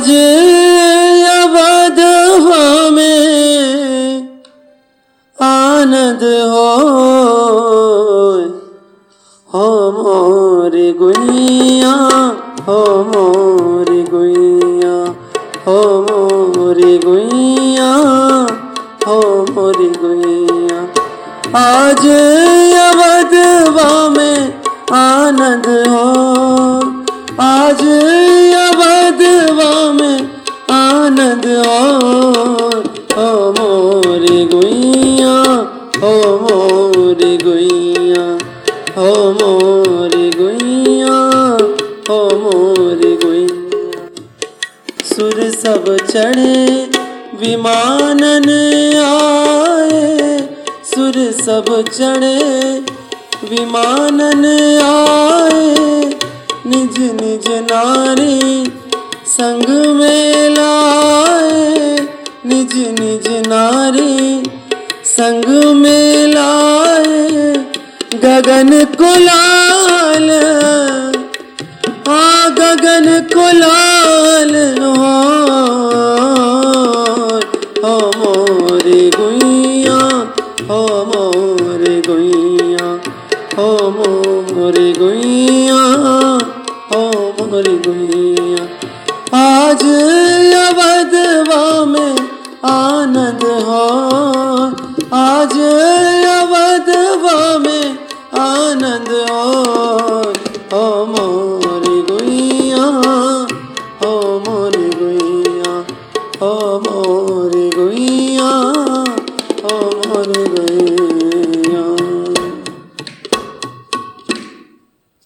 आज अवधवा में आनंद हो हो मोरी गुइया हो मोरी गुइया हो मोरी गुइया हो मोरी गुइया आज अवधवा में हो मोरी गुइया, हो मोरी गुइया। सुर सब चढ़े, विमानन आए। सुर सब चढ़े, विमानन आए। निज निज नारी संग में निज निज नारी संग में गगन कुलाल आ गगन कुलाल हो मोरे गुइया हो मोरे गुइया हो मोरे गुइया हो मोरे गुइया। आज आनंद और ओम